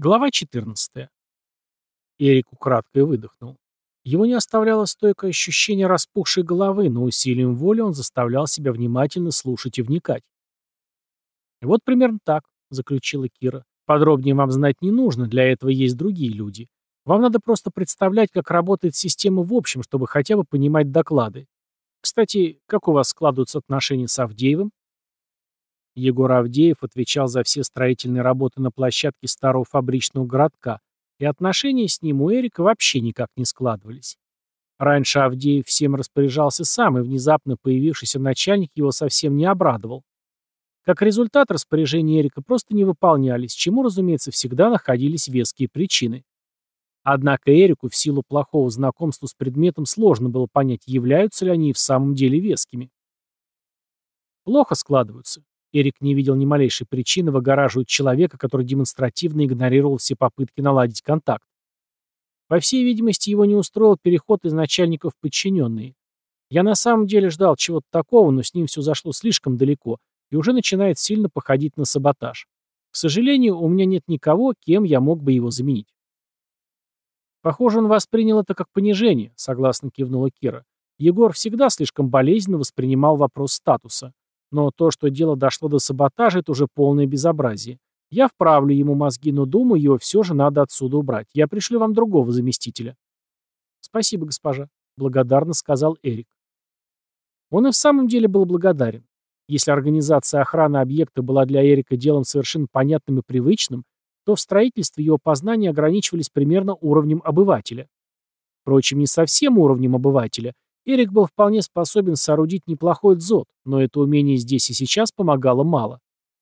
Глава 14. Эрик украдкой выдохнул. Его не оставляло стойкое ощущение распухшей головы, но усилием воли он заставлял себя внимательно слушать и вникать. «Вот примерно так», — заключила Кира. «Подробнее вам знать не нужно, для этого есть другие люди. Вам надо просто представлять, как работает система в общем, чтобы хотя бы понимать доклады. Кстати, как у вас складываются отношения с Авдеевым?» Егор Авдеев отвечал за все строительные работы на площадке старого фабричного городка, и отношения с ним у Эрика вообще никак не складывались. Раньше Авдеев всем распоряжался сам, и внезапно появившийся начальник его совсем не обрадовал. Как результат, распоряжения Эрика просто не выполнялись, чему, разумеется, всегда находились веские причины. Однако Эрику в силу плохого знакомства с предметом сложно было понять, являются ли они в самом деле вескими. Плохо складываются. Эрик не видел ни малейшей причины выгораживать человека, который демонстративно игнорировал все попытки наладить контакт. По всей видимости, его не устроил переход из начальников в подчиненные. Я на самом деле ждал чего-то такого, но с ним все зашло слишком далеко и уже начинает сильно походить на саботаж. К сожалению, у меня нет никого, кем я мог бы его заменить. Похоже, он воспринял это как понижение, согласно кивнула Кира. Егор всегда слишком болезненно воспринимал вопрос статуса. Но то, что дело дошло до саботажа, это уже полное безобразие. Я вправлю ему мозги, но думаю, его все же надо отсюда убрать. Я пришлю вам другого заместителя. Спасибо, госпожа, благодарно сказал Эрик. Он и в самом деле был благодарен. Если организация охраны объекта была для Эрика делом совершенно понятным и привычным, то в строительстве его познания ограничивались примерно уровнем обывателя. Впрочем, не совсем уровнем обывателя, Эрик был вполне способен соорудить неплохой дзот, но это умение здесь и сейчас помогало мало.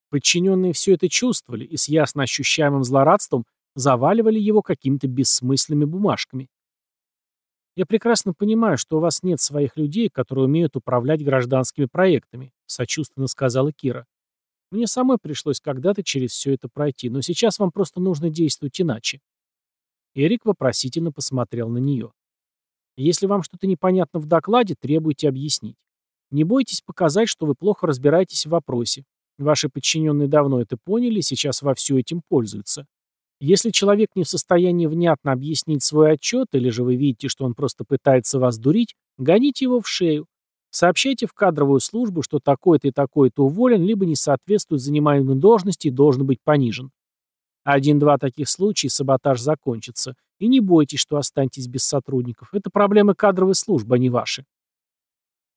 Подчиненные все это чувствовали и с ясно ощущаемым злорадством заваливали его какими-то бессмысленными бумажками. «Я прекрасно понимаю, что у вас нет своих людей, которые умеют управлять гражданскими проектами», сочувственно сказала Кира. «Мне самой пришлось когда-то через все это пройти, но сейчас вам просто нужно действовать иначе». Эрик вопросительно посмотрел на нее. Если вам что-то непонятно в докладе, требуйте объяснить. Не бойтесь показать, что вы плохо разбираетесь в вопросе. Ваши подчиненные давно это поняли и сейчас вовсю этим пользуются. Если человек не в состоянии внятно объяснить свой отчет, или же вы видите, что он просто пытается вас дурить, гоните его в шею. Сообщайте в кадровую службу, что такой-то и такой-то уволен, либо не соответствует занимаемой должности и должен быть понижен. Один-два таких случая, саботаж закончится. И не бойтесь, что останетесь без сотрудников. Это проблемы кадровой службы, а не ваши.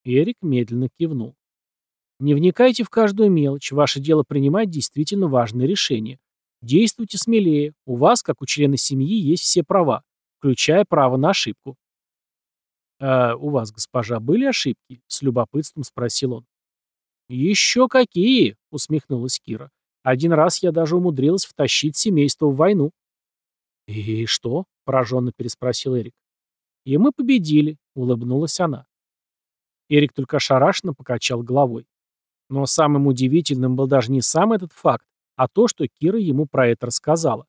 Эрик медленно кивнул. Не вникайте в каждую мелочь. Ваше дело принимать действительно важные решения. Действуйте смелее. У вас, как у члена семьи, есть все права, включая право на ошибку. «А у вас, госпожа, были ошибки?» — с любопытством спросил он. «Еще какие!» — усмехнулась Кира. Один раз я даже умудрилась втащить семейство в войну. «И что?» — пораженно переспросил Эрик. «И мы победили», — улыбнулась она. Эрик только ошарашенно покачал головой. Но самым удивительным был даже не сам этот факт, а то, что Кира ему про это рассказала.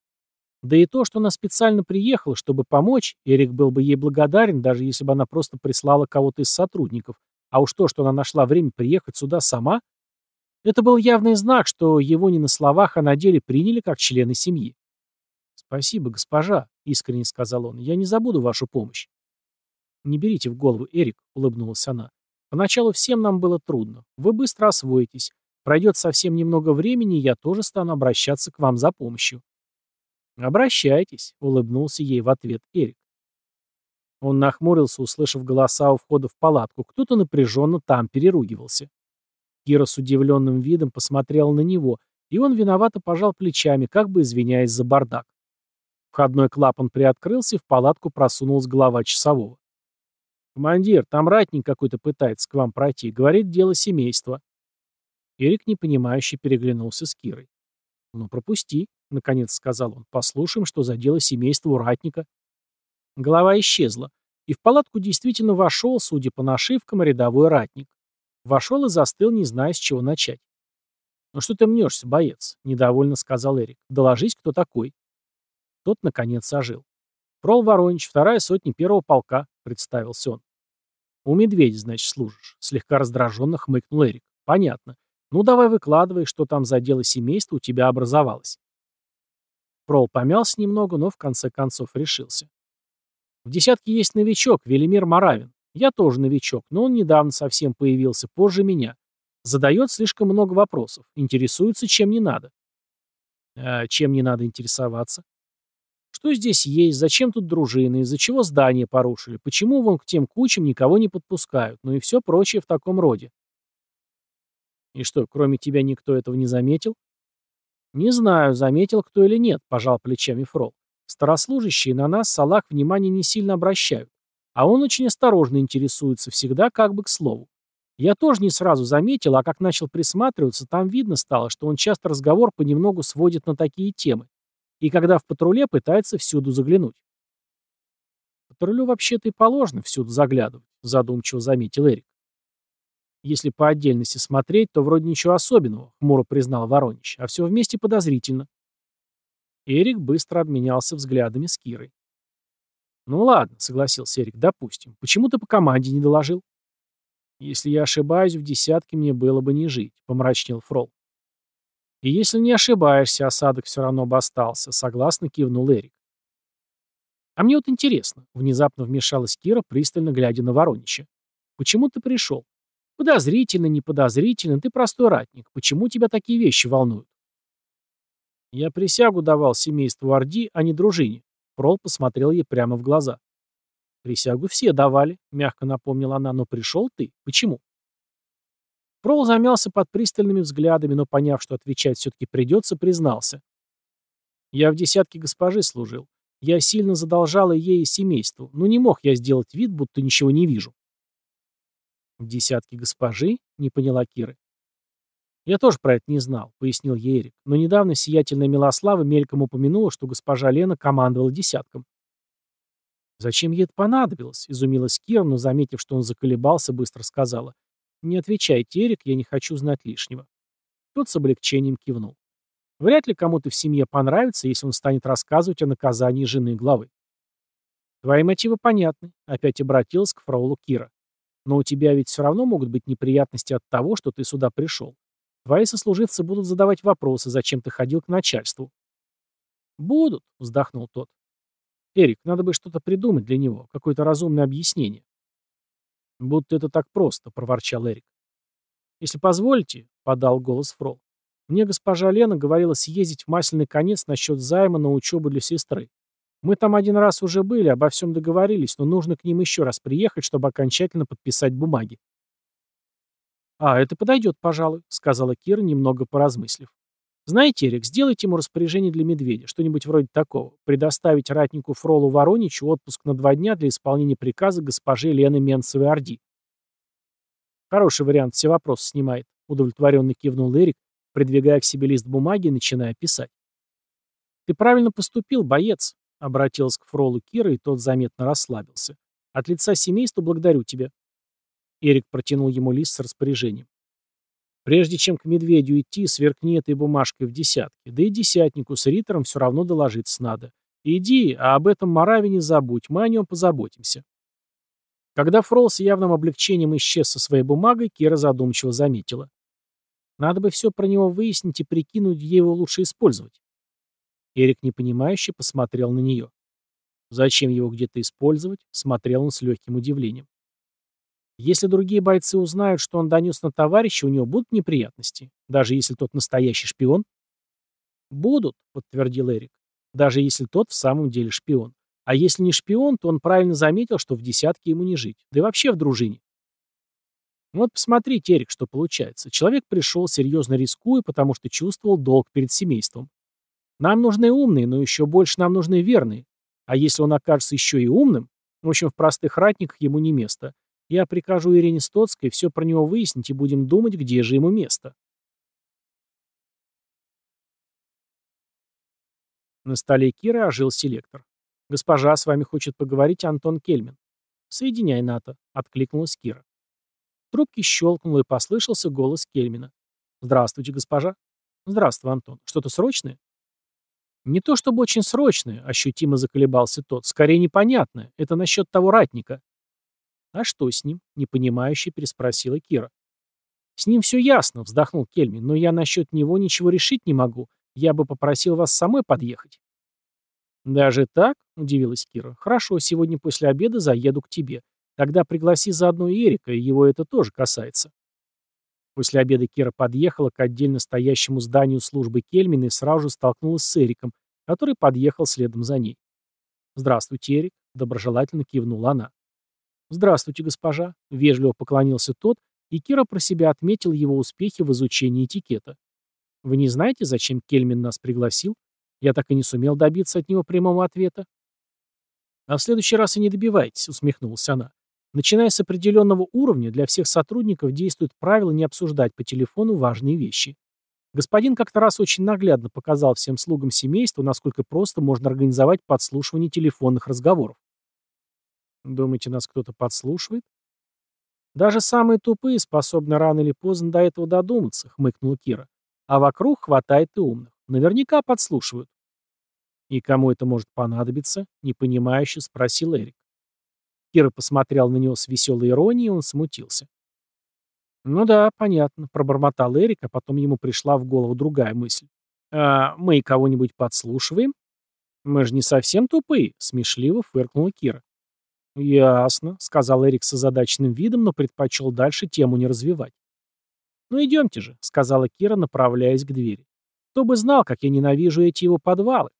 Да и то, что она специально приехала, чтобы помочь, Эрик был бы ей благодарен, даже если бы она просто прислала кого-то из сотрудников. А уж то, что она нашла время приехать сюда сама, это был явный знак, что его не на словах, а на деле приняли как члены семьи. «Спасибо, госпожа», — искренне сказал он, — «я не забуду вашу помощь». «Не берите в голову, Эрик», — улыбнулась она. «Поначалу всем нам было трудно. Вы быстро освоитесь. Пройдет совсем немного времени, и я тоже стану обращаться к вам за помощью». «Обращайтесь», — улыбнулся ей в ответ Эрик. Он нахмурился, услышав голоса у входа в палатку. Кто-то напряженно там переругивался. Кира с удивленным видом посмотрела на него, и он виновато пожал плечами, как бы извиняясь за бардак. Входной клапан приоткрылся, и в палатку просунулась голова часового. «Командир, там ратник какой-то пытается к вам пройти. Говорит, дело семейства». Эрик, непонимающе, переглянулся с Кирой. «Ну, пропусти», — наконец сказал он. «Послушаем, что за дело семейства у ратника». Голова исчезла, и в палатку действительно вошел, судя по нашивкам, рядовой ратник. Вошел и застыл, не зная, с чего начать. «Ну что ты мнешься, боец?» — недовольно сказал Эрик. «Доложись, кто такой». Тот, наконец, ожил. «Прол Воронич, вторая сотня первого полка», — представился он. «У медведя, значит, служишь», — слегка раздраженно хмыкнул Эрик. «Понятно. Ну, давай выкладывай, что там за дело семейства у тебя образовалось». Фрол помялся немного, но в конце концов решился. В десятке есть новичок, Велимир Маравин. Я тоже новичок, но он недавно совсем появился, позже меня. Задает слишком много вопросов, интересуется, чем не надо. А чем не надо интересоваться? Что здесь есть, зачем тут дружины, из-за чего здание порушили, почему вон к тем кучам никого не подпускают, ну и все прочее в таком роде. И что, кроме тебя никто этого не заметил? Не знаю, заметил кто или нет, пожал плечами Фрол. Старослужащие на нас, Салах, внимания не сильно обращают. А он очень осторожно интересуется, всегда как бы к слову. Я тоже не сразу заметил, а как начал присматриваться, там видно стало, что он часто разговор понемногу сводит на такие темы. И когда в патруле пытается всюду заглянуть. Патрулю вообще-то и положено всюду заглядывать, задумчиво заметил Эрик. Если по отдельности смотреть, то вроде ничего особенного, хмуро признал Воронич, а все вместе подозрительно. Эрик быстро обменялся взглядами с Кирой. «Ну ладно», — согласился Эрик, — «допустим. Почему ты по команде не доложил?» «Если я ошибаюсь, в десятке мне было бы не жить», — помрачнел Фрол. «И если не ошибаешься, осадок все равно бы остался», — согласно кивнул Эрик. «А мне вот интересно», — внезапно вмешалась Кира, пристально глядя на Воронича. «Почему ты пришел? Подозрительно, неподозрительно, ты простой ратник. Почему тебя такие вещи волнуют?» «Я присягу давал семейству Орди, а не дружине», — Фрол посмотрел ей прямо в глаза. «Присягу все давали», — мягко напомнила она, — «но пришел ты. Почему?» Прол замялся под пристальными взглядами, но, поняв, что отвечать все-таки придется, признался. «Я в десятке госпожи служил. Я сильно задолжала ей и семейству, но не мог я сделать вид, будто ничего не вижу». «В десятке госпожи?» — не поняла Кира. «Я тоже про это не знал», — пояснил ей Эрик, но недавно сиятельная Милослава мельком упомянула, что госпожа Лена командовала десятком. «Зачем ей это понадобилось?» — изумилась Кира, но, заметив, что он заколебался, быстро сказала. «Не отвечайте, Эрик, я не хочу знать лишнего». Тот с облегчением кивнул. Вряд ли кому-то в семье понравится, если он станет рассказывать о наказании жены главы. «Твои мотивы понятны», — опять обратилась к фраулу Кира. «Но у тебя ведь все равно могут быть неприятности от того, что ты сюда пришел. Твои сослуживцы будут задавать вопросы, зачем ты ходил к начальству». «Будут», — вздохнул тот. Эрик, надо бы что-то придумать для него, какое-то разумное объяснение. Будто это так просто, проворчал Эрик. Если позволите, подал голос Фрол. Мне госпожа Лена говорила съездить в масляный конец насчет займа на учебу для сестры. Мы там один раз уже были, обо всем договорились, но нужно к ним еще раз приехать, чтобы окончательно подписать бумаги. «А, это подойдет, пожалуй», — сказала Кира, немного поразмыслив. Знаете, Эрик, сделайте ему распоряжение для медведя, что-нибудь вроде такого. Предоставить ратнику Фролу Вороничу отпуск на два дня для исполнения приказа госпожи Лены Менцевой-Орди. Хороший вариант, все вопросы снимает, удовлетворенно кивнул Эрик, придвигая к себе лист бумаги и начиная писать. Ты правильно поступил, боец, обратилась к Фролу Кира, и тот заметно расслабился. От лица семейства благодарю тебя. Эрик протянул ему лист с распоряжением. Прежде чем к медведю идти, сверкни этой бумажкой в десятке. Да и десятнику с Ритором все равно доложиться надо. Иди, а об этом Мораве не забудь, мы о нем позаботимся. Когда Фрол с явным облегчением исчез со своей бумагой, Кира задумчиво заметила. Надо бы все про него выяснить и прикинуть, где его лучше использовать. Эрик непонимающе посмотрел на нее. Зачем его где-то использовать, смотрел он с легким удивлением. Если другие бойцы узнают, что он донес на товарища, у него будут неприятности, даже если тот настоящий шпион? Будут, подтвердил Эрик, даже если тот в самом деле шпион. А если не шпион, то он правильно заметил, что в десятке ему не жить, да и вообще в дружине. Вот посмотрите, Эрик, что получается. Человек пришел, серьезно рискуя, потому что чувствовал долг перед семейством. Нам нужны умные, но еще больше нам нужны верные. А если он окажется еще и умным, в общем, в простых ратниках ему не место. Я прикажу Ирине Стоцкой все про него выяснить и будем думать, где же ему место. На столе Кира ожил селектор. «Госпожа, с вами хочет поговорить Антон Кельмин». «Соединяй, НАТО», — откликнулась Кира. В трубке щелкнуло и послышался голос Кельмина. «Здравствуйте, госпожа». «Здравствуй, Антон. Что-то срочное?» «Не то чтобы очень срочное», — ощутимо заколебался тот. «Скорее непонятное. Это насчет того ратника». «А что с ним?» — непонимающе переспросила Кира. «С ним все ясно», — вздохнул Кельмин, «но я насчет него ничего решить не могу. Я бы попросил вас самой подъехать». «Даже так?» — удивилась Кира. «Хорошо, сегодня после обеда заеду к тебе. Тогда пригласи заодно и Эрика, его это тоже касается». После обеда Кира подъехала к отдельно стоящему зданию службы Кельмина и сразу же столкнулась с Эриком, который подъехал следом за ней. «Здравствуйте, Эрик», — доброжелательно кивнула она. «Здравствуйте, госпожа», — вежливо поклонился тот, и Кира про себя отметил его успехи в изучении этикета. «Вы не знаете, зачем Кельмин нас пригласил? Я так и не сумел добиться от него прямого ответа». «А в следующий раз и не добивайтесь», — усмехнулась она. «Начиная с определенного уровня, для всех сотрудников действует правило не обсуждать по телефону важные вещи. Господин как-то раз очень наглядно показал всем слугам семейства, насколько просто можно организовать подслушивание телефонных разговоров. Думаете, нас кто-то подслушивает? Даже самые тупые способны рано или поздно до этого додуматься, хмыкнула Кира. А вокруг хватает и умных. Наверняка подслушивают. И кому это может понадобиться? Непонимающе спросил Эрик. Кира посмотрел на него с веселой иронией, и он смутился. «Ну да, понятно», — пробормотал Эрик, а потом ему пришла в голову другая мысль. «А мы кого-нибудь подслушиваем?» «Мы же не совсем тупые», — смешливо фыркнула Кира. «Ясно», — сказал Эрик с озадаченным видом, но предпочел дальше тему не развивать. «Ну идемте же», — сказала Кира, направляясь к двери. «Кто бы знал, как я ненавижу эти его подвалы».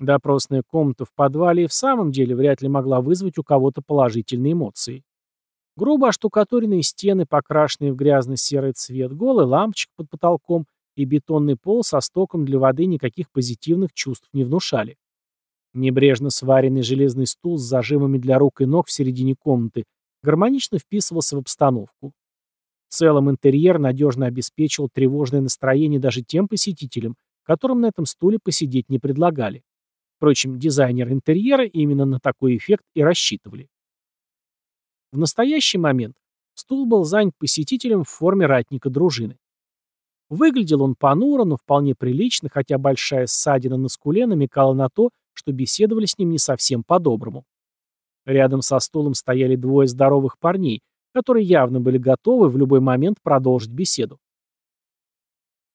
Допросная комната в подвале и в самом деле вряд ли могла вызвать у кого-то положительные эмоции. Грубо оштукатуренные стены, покрашенные в грязно-серый цвет, голый лампочек под потолком и бетонный пол со стоком для воды никаких позитивных чувств не внушали. Небрежно сваренный железный стул с зажимами для рук и ног в середине комнаты гармонично вписывался в обстановку. В целом интерьер надежно обеспечивал тревожное настроение даже тем посетителям, которым на этом стуле посидеть не предлагали. Впрочем, дизайнеры интерьера именно на такой эффект и рассчитывали. В настоящий момент стул был занят посетителем в форме ратника дружины. Выглядел он понуро, но вполне прилично, хотя большая ссадина на скуле намекала на то, что беседовали с ним не совсем по-доброму. Рядом со стулом стояли двое здоровых парней, которые явно были готовы в любой момент продолжить беседу.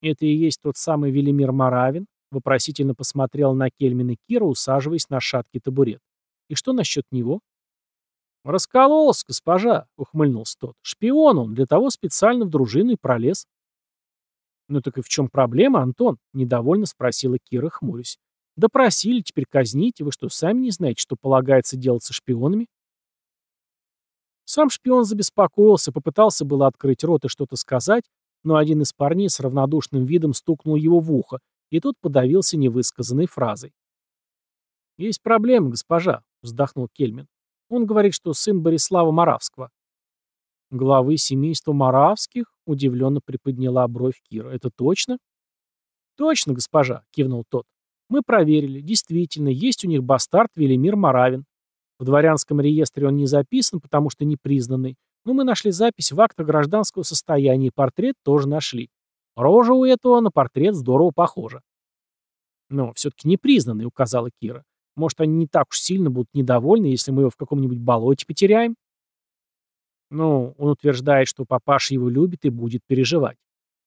«Это и есть тот самый Велимир Маравин?» — вопросительно посмотрел на Кельмина Кира, усаживаясь на шаткий табурет. «И что насчет него?» «Раскололся, госпожа», — ухмыльнулся тот. «Шпион он, для того специально в дружину и пролез». «Ну так и в чем проблема, Антон?» — недовольно спросила Кира, хмурясь. «Допросили, теперь казните. Вы что, сами не знаете, что полагается делать со шпионами?» Сам шпион забеспокоился, попытался было открыть рот и что-то сказать, но один из парней с равнодушным видом стукнул его в ухо, и тот подавился невысказанной фразой. «Есть проблема, госпожа», — вздохнул Кельмин. Он говорит, что сын Борислава Моравского. Главы семейства Моравских удивленно приподняла бровь Кира. Это точно? Точно, госпожа, кивнул тот. Мы проверили. Действительно, есть у них бастард Велимир Моравин. В дворянском реестре он не записан, потому что не признанный. Но мы нашли запись в актах гражданского состояния, и портрет тоже нашли. Рожа у этого на портрет здорово похожа. Но все-таки не признанный, указала Кира. Может, они не так уж сильно будут недовольны, если мы его в каком-нибудь болоте потеряем? Ну, он утверждает, что папаша его любит и будет переживать.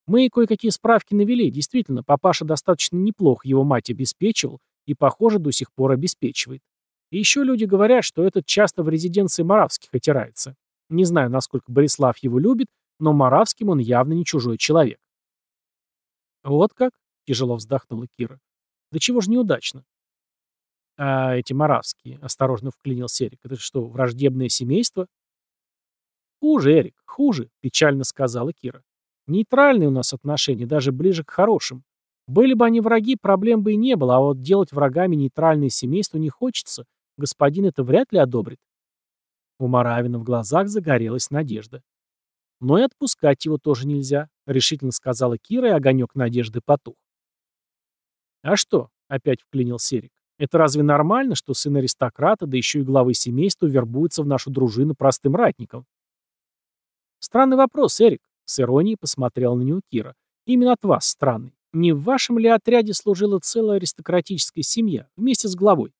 Мы кое-какие справки навели. Действительно, папаша достаточно неплохо его мать обеспечивал и, похоже, до сих пор обеспечивает. И еще люди говорят, что этот часто в резиденции Моравских отирается. Не знаю, насколько Борислав его любит, но Моравским он явно не чужой человек. «Вот как?» — тяжело вздохнула Кира. «Да чего же неудачно? «А эти маравские?» — осторожно вклинился Эрик. «Это что, враждебное семейство?» «Хуже, Эрик, хуже», — печально сказала Кира. «Нейтральные у нас отношения, даже ближе к хорошим. Были бы они враги, проблем бы и не было, а вот делать врагами нейтральные семейства не хочется. Господин это вряд ли одобрит». У Маравина в глазах загорелась надежда. «Но и отпускать его тоже нельзя», — решительно сказала Кира, и огонек надежды потух. «А что?» — опять вклинил Серик. Это разве нормально, что сын аристократа, да еще и главы семейства, вербуется в нашу дружину простым ратником? Странный вопрос, Эрик, с иронией посмотрел на него Кира. Именно от вас странный. Не в вашем ли отряде служила целая аристократическая семья, вместе с главой?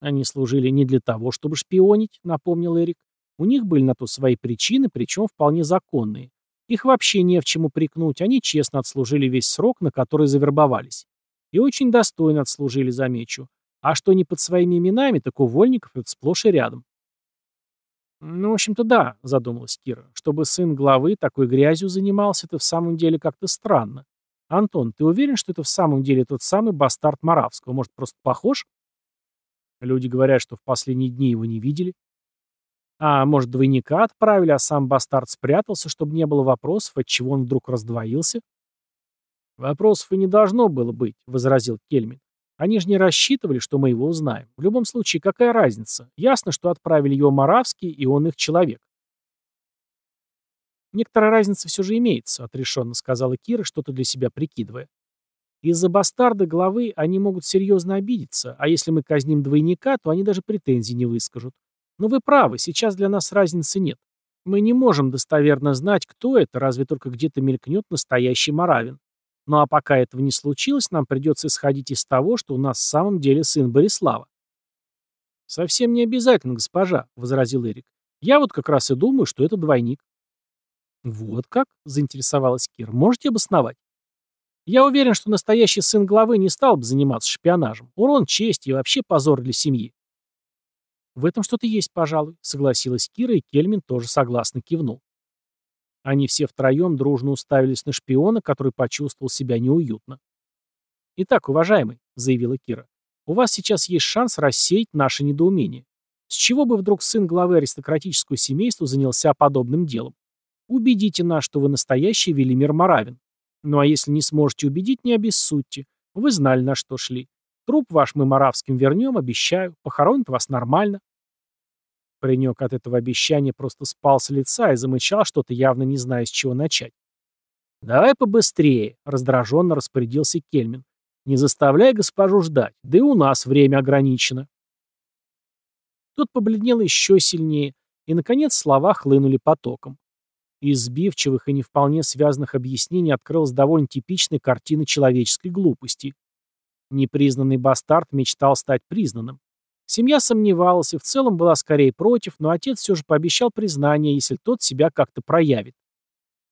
Они служили не для того, чтобы шпионить, напомнил Эрик. У них были на то свои причины, причем вполне законные. Их вообще не в чем упрекнуть, они честно отслужили весь срок, на который завербовались. И очень достойно отслужили, замечу. А что не под своими именами, так у вольников это сплошь и рядом. «Ну, в общем-то, да», — задумалась Кира. «Чтобы сын главы такой грязью занимался, это в самом деле как-то странно. Антон, ты уверен, что это в самом деле тот самый бастард Моравского? Может, просто похож?» Люди говорят, что в последние дни его не видели. А может, двойника отправили, а сам бастард спрятался, чтобы не было вопросов, отчего он вдруг раздвоился? «Вопросов и не должно было быть», — возразил Кельмин. «Они же не рассчитывали, что мы его узнаем. В любом случае, какая разница? Ясно, что отправили его Моравский, и он их человек». «Некоторая разница все же имеется», — отрешенно сказала Кира, что-то для себя прикидывая. «Из-за бастарда главы они могут серьезно обидеться, а если мы казним двойника, то они даже претензий не выскажут. Но вы правы, сейчас для нас разницы нет. Мы не можем достоверно знать, кто это, разве только где-то мелькнет настоящий Моравин. Ну а пока этого не случилось, нам придется исходить из того, что у нас в самом деле сын Борислава. «Совсем не обязательно, госпожа», — возразил Эрик. «Я вот как раз и думаю, что это двойник». «Вот как?» — заинтересовалась Кир. «Можете обосновать?» «Я уверен, что настоящий сын главы не стал бы заниматься шпионажем. Урон чести и вообще позор для семьи». «В этом что-то есть, пожалуй», — согласилась Кира, и Кельмин тоже согласно кивнул. Они все втроем дружно уставились на шпиона, который почувствовал себя неуютно. «Итак, уважаемый», — заявила Кира, — «у вас сейчас есть шанс рассеять наше недоумение. С чего бы вдруг сын главы аристократического семейства занялся подобным делом? Убедите нас, что вы настоящий Велимир Моравин. Ну а если не сможете убедить, не обессудьте. Вы знали, на что шли. Труп ваш мы Моравским вернем, обещаю. Похоронят вас нормально. Паренек от этого обещания просто спал с лица и замычал что-то, явно не зная, с чего начать. «Давай побыстрее», — раздраженно распорядился Кельмин. «Не заставляй госпожу ждать, да и у нас время ограничено». Тот побледнел еще сильнее, и, наконец, слова хлынули потоком. Из сбивчивых и не вполне связанных объяснений открылась довольно типичная картина человеческой глупости. Непризнанный бастард мечтал стать признанным. Семья сомневалась и в целом была скорее против, но отец все же пообещал признание, если тот себя как-то проявит.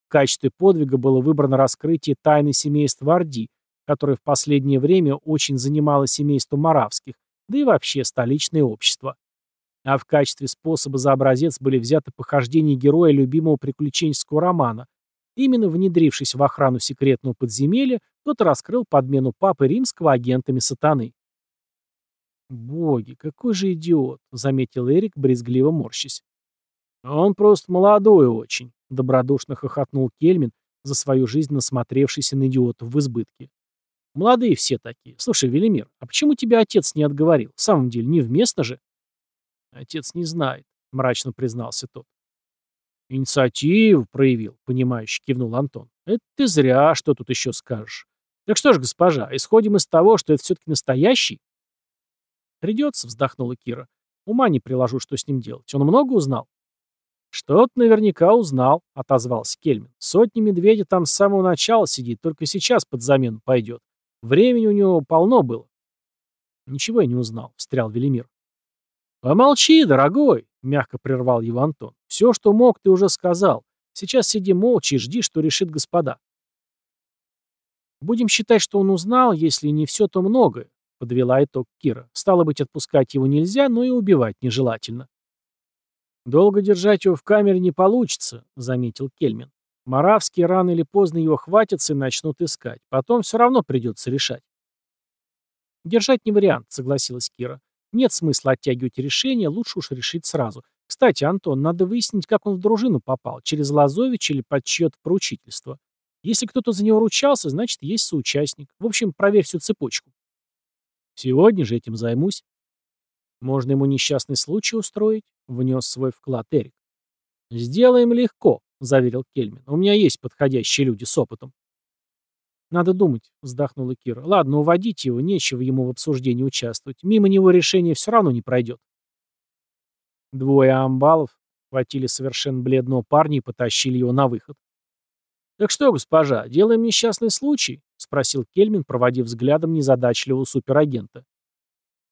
В качестве подвига было выбрано раскрытие тайны семейства Орди, которое в последнее время очень занимало семейство Моравских, да и вообще столичное общество. А в качестве способа за образец были взяты похождения героя любимого приключенческого романа. Именно внедрившись в охрану секретного подземелья, тот раскрыл подмену папы римского агентами сатаны. «Боги, какой же идиот!» — заметил Эрик, брезгливо морщись. «Он просто молодой очень», — добродушно хохотнул Кельмин, за свою жизнь насмотревшийся на идиотов в избытке. «Молодые все такие. Слушай, Велимир, а почему тебя отец не отговорил? В самом деле, невместно же?» «Отец не знает», — мрачно признался тот. «Инициативу проявил», — понимающе кивнул Антон. «Это ты зря, что тут еще скажешь. Так что ж, госпожа, исходим из того, что это все-таки настоящий?» «Придется», — вздохнула Кира. «Ума не приложу, что с ним делать. Он много узнал?» «Что-то наверняка узнал», — отозвался Кельмин. «Сотни медведя там с самого начала сидит, только сейчас под замену пойдет. Времени у него полно было». «Ничего я не узнал», — встрял Велимир. «Помолчи, дорогой», — мягко прервал его Антон. «Все, что мог, ты уже сказал. Сейчас сиди молча и жди, что решит господа». «Будем считать, что он узнал, если не все, то многое подвела итог Кира. Стало быть, отпускать его нельзя, но и убивать нежелательно. «Долго держать его в камере не получится», — заметил Кельмин. «Моравские рано или поздно его хватятся и начнут искать. Потом все равно придется решать». «Держать не вариант», — согласилась Кира. «Нет смысла оттягивать решение, лучше уж решить сразу. Кстати, Антон, надо выяснить, как он в дружину попал, через Лазович или под чье-то поручительство. Если кто-то за него ручался, значит, есть соучастник. В общем, проверь всю цепочку». Сегодня же этим займусь. Можно ему несчастный случай устроить, внес свой вклад Эрик. Сделаем легко, заверил Кельмин. У меня есть подходящие люди с опытом. Надо думать, вздохнула Кира. Ладно, уводите его, нечего ему в обсуждении участвовать. Мимо него решение все равно не пройдет. Двое амбалов хватили совершенно бледного парня и потащили его на выход. «Так что, госпожа, делаем несчастный случай?» — спросил Кельмин, проводив взглядом незадачливого суперагента.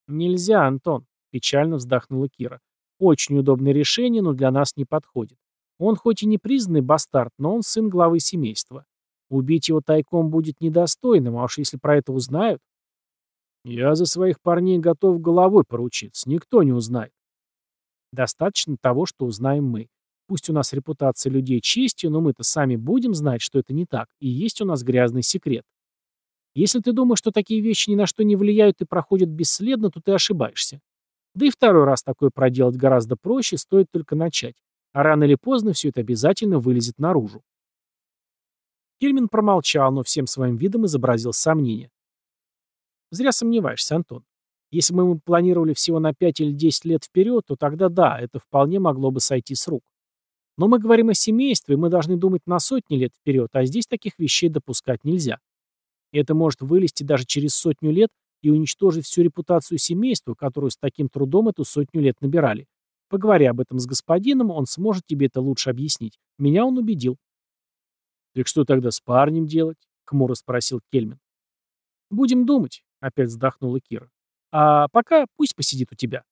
«Нельзя, Антон», — печально вздохнула Кира. «Очень удобное решение, но для нас не подходит. Он хоть и не признанный бастард, но он сын главы семейства. Убить его тайком будет недостойным, а уж если про это узнают, Я за своих парней готов головой поручиться, никто не узнает. Достаточно того, что узнаем мы. Пусть у нас репутация людей честью, но мы-то сами будем знать, что это не так, и есть у нас грязный секрет. Если ты думаешь, что такие вещи ни на что не влияют и проходят бесследно, то ты ошибаешься. Да и второй раз такое проделать гораздо проще, стоит только начать. А рано или поздно все это обязательно вылезет наружу. Кельмин промолчал, но всем своим видом изобразил сомнение. Зря сомневаешься, Антон. Если мы планировали всего на 5 или 10 лет вперед, то тогда да, это вполне могло бы сойти с рук. Но мы говорим о семействе, мы должны думать на сотни лет вперед, а здесь таких вещей допускать нельзя. И это может вылезти даже через сотню лет и уничтожить всю репутацию семейства, которую с таким трудом эту сотню лет набирали. Поговори об этом с господином, он сможет тебе это лучше объяснить. Меня он убедил. «Так что тогда с парнем делать?» — хмуро спросил Кельмин. «Будем думать», — опять вздохнула Кира. «А пока пусть посидит у тебя».